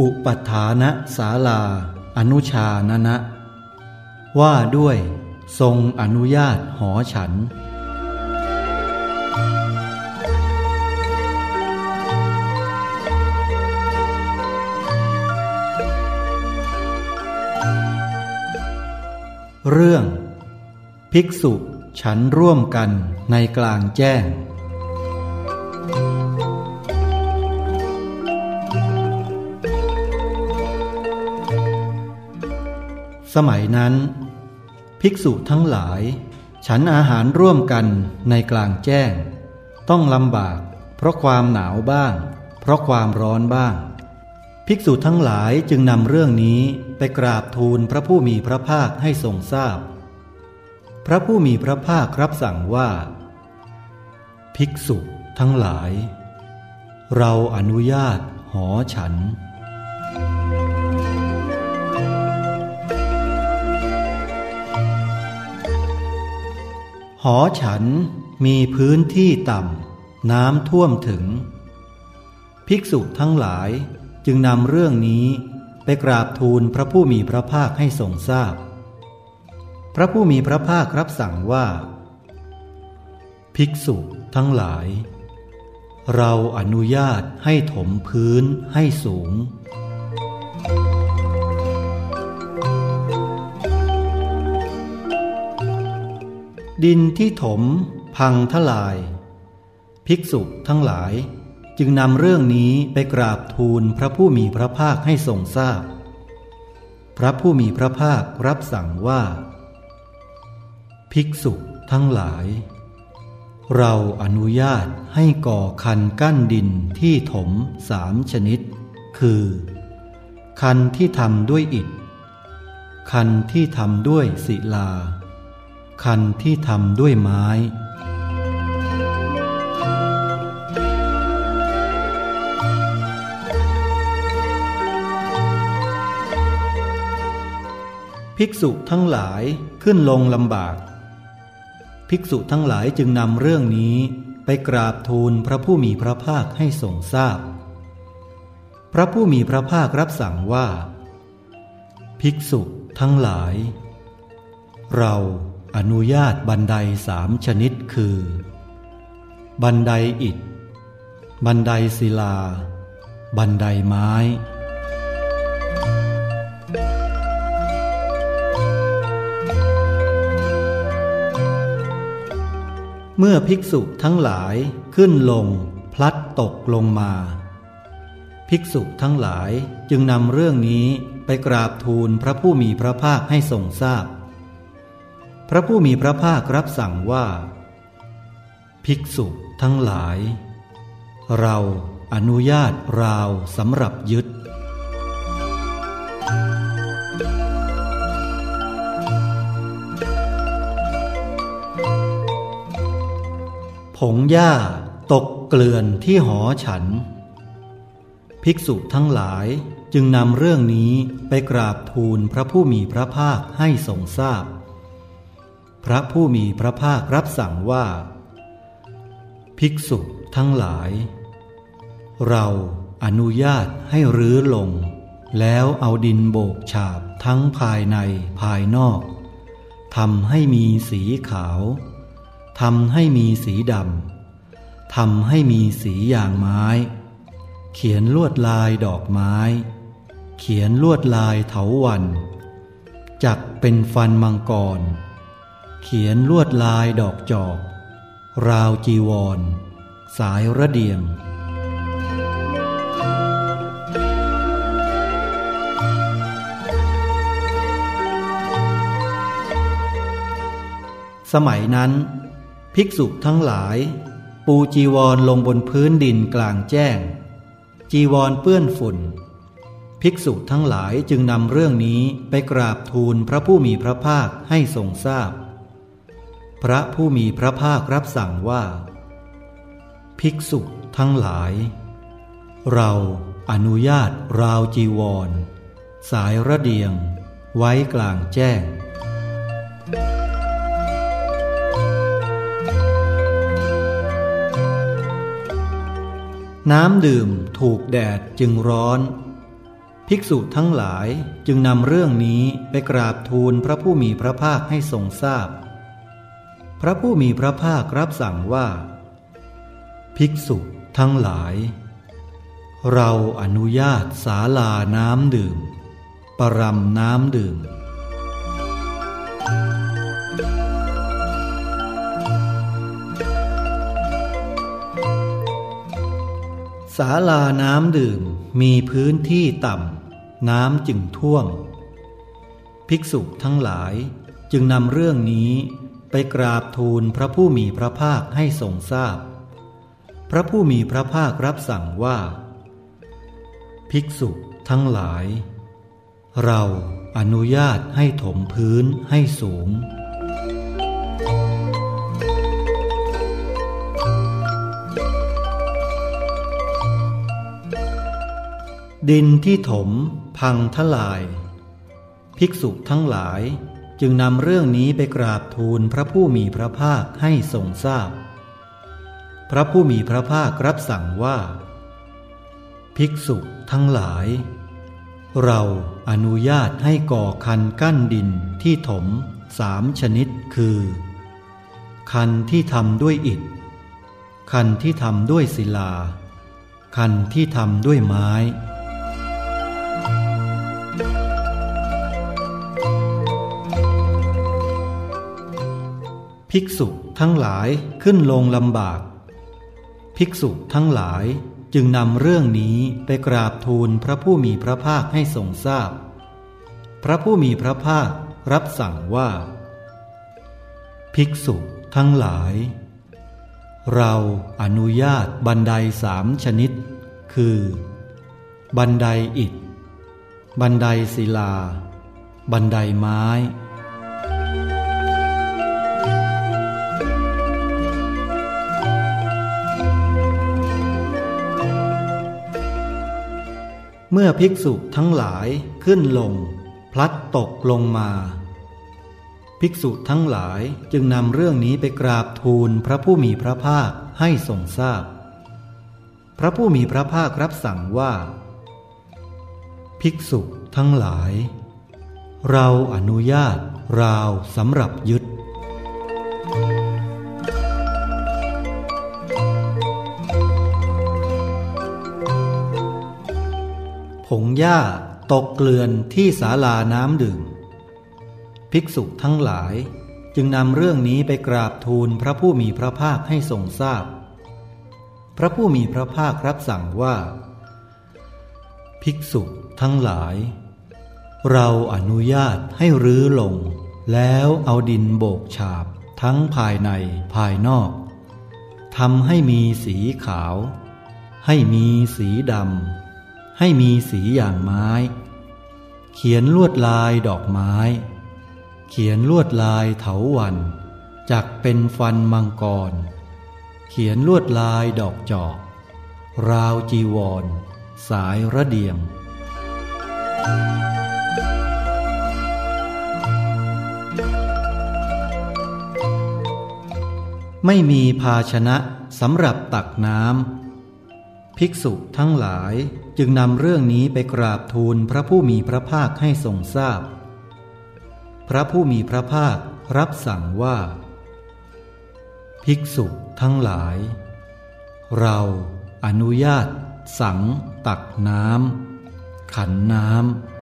อุปทานศาลา อนุชานนะ ว่าด้วยทรงอนุญาตหอฉัน เรื่อง ภิกษุฉันร่วมกันในกลางแจ้ง สมัยนั้น ภิกษุทั้งหลาย ฉันอาหารร่วมกันในกลางแจ้ง ต้องลำบาก เพราะความหนาวบ้าง เพราะความร้อนบ้าง ภิกษุทั้งหลายจึงนำเรื่องนี้ไปกราบทูลพระผู้มีพระภาคให้ทรงทราบพพระผู้มีพระภาครับสั่งว่า ภิกษุทั้งหลาย เราอนุญาตหอฉัน อฉันมีพื้นที่ต่ำน้ำท่วมถึง ภิกษุทั้งหลายจึงนำเรื่องนี้ไปกราบทูลพระผู้มีพระภาคให้ทรงทราบพพระผู้มีพระภาครับสั่งว่า ภิกษุทั้งหลาย เราอนุญาตให้ถมพื้นให้สูง ดินที่ถม พังทลาย ภิกษุทั้งหลาย จึงนำเรื่องนี้ไปกราบทูลพระผู้มีพระภาคให้ทรงทราบพพระผู้มีพระภาครับสั่งว่า ภิกษุทั้งหลาย เราอนุญาตให้ก่อคันกั้นดินที่ถมสามชนิด คือ คันที่ทำด้วยอิฐ คันที่ทำด้วยศิลา คันที่ทำด้วยไม้ ภิกษุทั้งหลายขึ้นลงลำบาก ภิกษุทั้งหลายจึงนำเรื่องนี้ไปกราบทูลพระผู้มีพระภาคให้ทรงทราบพพระผู้มีพระภาครับสั่งว่า ภิกษุทั้งหลาย เรา อนุญาตบันไดสามชนิดคือ บันไดอิฐ บันไดศิลา บันไดไม้ เมื่อภิกษุทั้งหลายขึ้นลงพลัดตกลงมา ภิกษุทั้งหลายจึงนำเรื่องนี้ไปกราบทูลพระผู้มีพระภาคให้ทรงทราบ พระผู้มีพระภาครับสั่งว่า ภิกษุทั้งหลาย เราอนุญาตราวสำหรับยึด ผงหญ้าตกเกลื่อนที่หอฉัน ภิกษุทั้งหลายจึงนำเรื่องนี้ไปกราบทูลพระผู้มีพระภาคให้ทรงทราบ พระผู้มีพระภาครับสั่งว่า ภิกษุทั้งหลาย เราอนุญาตให้รื้อลง แล้วเอาดินโบกฉาบทั้งภายในภายนอกทำให้มีสีขาวทำให้มีสีดำทำให้มีสีอย่างไม้ เขียนลวดลายดอกไม้ เขียนลวดลายเถาวัน จักเป็นฟันมังกร เขียนลวดลายดอกจอก ราวจีวร สายระเดียง สมัยนั้น ภิกษุทั้งหลาย ปูจีวรลงบนพื้นดินกลางแจ้ง จีวรเปื้อนฝุ่น ภิกษุทั้งหลายจึงนำเรื่องนี้ไปกราบทูลพระผู้มีพระภาคให้ทรงทราบพ พระผู้มีพระภาครับสั่งว่า ภิกษุทั้งหลาย เราอนุญาตราวจีวร สายระเดียง ไว้กลางแจ้ง น้ำดื่มถูกแดดจึงร้อน ภิกษุทั้งหลายจึงนำเรื่องนี้ไปกราบทูลพระผู้มีพระภาคให้ทรงทราบพ พระผู้มีพระภาครับสั่งว่า ภิกษุทั้งหลาย เราอนุญาตสาลาน้ำดื่ม ปรำน้ำดื่มศาลาน้ำดื่มมีพื้นที่ต่ำน้ำจึงท่วม ภิกษุทั้งหลายจึงนำเรื่องนี้ กราบทูลพระผู้มีพระภาคให้ทรงทราบพพระผู้มีพระภาครับสั่งว่า ภิกษุทั้งหลาย เราอนุญาตให้ถมพื้นให้สูง ดินที่ถมพังทลาย ภิกษุทั้งหลาย จึงนำเรื่องนี้ไปกราบทูลพระผู้มีพระภาคให้ทรงทราบพพระผู้มีพระภาครับสั่งว่า ภิกษุทั้งหลาย เราอนุญาตให้ก่อคันกั้นดินที่ถมสามชนิดคือ คันที่ทำด้วยอิฐ คันที่ทำด้วยศิลา คันที่ทำด้วยไม้ ภิกษุทั้งหลายขึ้นลงลำบาก ภิกษุทั้งหลายจึงนำเรื่องนี้ไปกราบทูลพระผู้มีพระภาคให้ทรงทราบพพระผู้มีพระภาครับสั่งว่า ภิกษุทั้งหลาย เราอนุญาตบันไดสามชนิด คือ บันไดอิฐ บันไดศิลา บันไดไม้ เมื่อภิกษุทั้งหลายขึ้นลง พลัดตกลงมา ภิกษุทั้งหลายจึงนำเรื่องนี้ไปกราบทูลพระผู้มีพระภาคให้ทรงทราบพพระผู้มีพระภาครับสั่งว่า ภิกษุทั้งหลาย เราอนุญาตราวสำหรับยึด ผงหญ้าตกเกลื่อนที่ศาลาน้ำดื่ม ภิกษุทั้งหลายจึงนำเรื่องนี้ไปกราบทูลพระผู้มีพระภาคให้ทรงทราบพพระผู้มีพระภาครับสั่งว่า ภิกษุทั้งหลาย เราอนุญาตให้รื้อลง แล้วเอาดินโบกฉาบทั้งภายในภายนอกทำให้มีสีขาว ให้มีสีดำ ให้มีสีอย่างไม้ เขียนลวดลายดอกไม้ เขียนลวดลายเถาวัน จักเป็นฟันมังกร เขียนลวดลายดอกจอก ราวจีวร สายระเดียง ไม่มีภาชนะสำหรับตักน้ำ ภิกษุทั้งหลายจึงนำเรื่องนี้ไปกราบทูลพระผู้มีพระภาคให้ทรงทราบพพระผู้มีพระภาครับสั่งว่า ภิกษุทั้งหลาย เราอนุญาต สัง ตักน้ำขันน้ำ